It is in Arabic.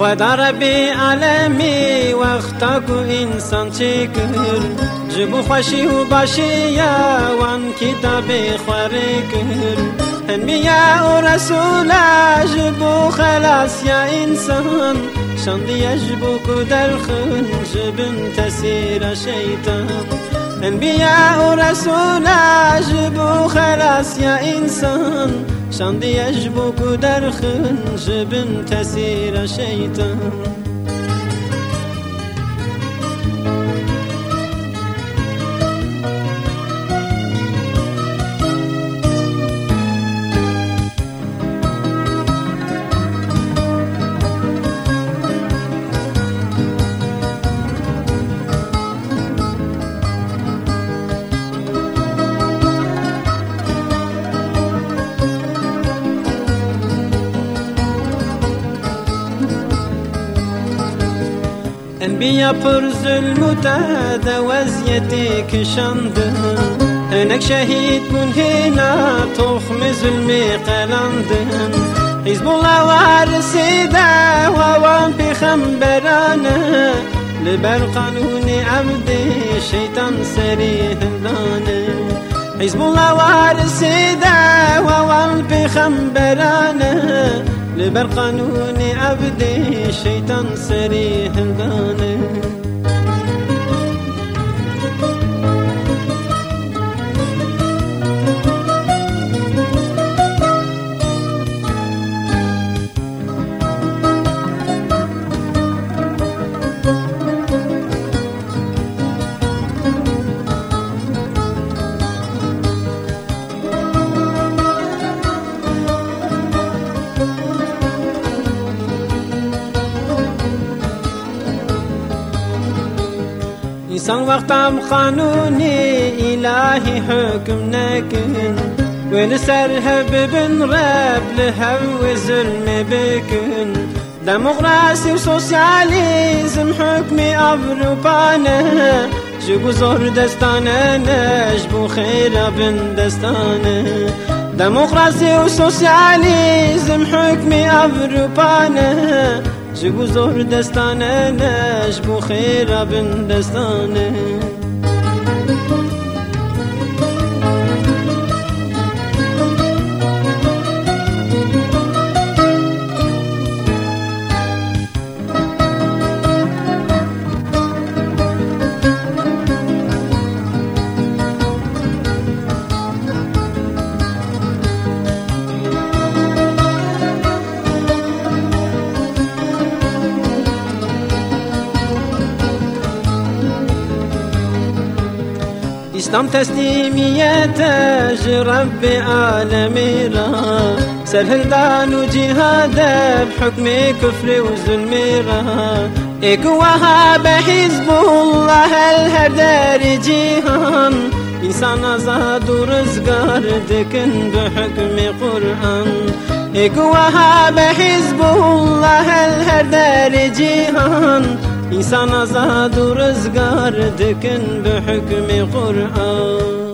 خدا ربی عالمی وقتا کو انسان چی جبو خوشی و باشی یا وان کتاب خوری کرد انبیاء و رسولا جبو خلاص یا انسان؟ شاندی يجبو كدر خنج بن تسير شيطان انبياء ورسولا جبو است یا انسان؟ شان دیش بو در خن جبن تسیر شیطان. انبيا پر ظلم و داد و ازیتی کشند هنک شهید من هنا تخم ظلمی قلند حزب الله وارسی دا وان پی خمبران لبر قانون عبد شیطان سری هلان حزب الله وارسی دا وان پی خمبران قانون عبدي الشيطان سريح الغانم إنسان وقتام قانوني إلهي حكم نكن ولسرها ببن راب لهو ظلم بكن. ديمقراطي وسوسياليزم حكمي أوروبانا. جبو زور دستانه نجبو خير بن دستانه ديمقراطي وسوسياليزم حكمي أوروبانا. چگو زور دستانه نش بو خیره بندستانه اسلام تسليميات رب العالمين. سلف الدان وجهاد بحكم كفر وظلم. اقواها بحزب الله الهردار جيهان. إنسان ازاد ورزقار دكن بحكم قرآن. اقواها بحزب الله الهردار جيهان. Deri cihan إنسان آزاد ورزقار دكن بحكم قرآن.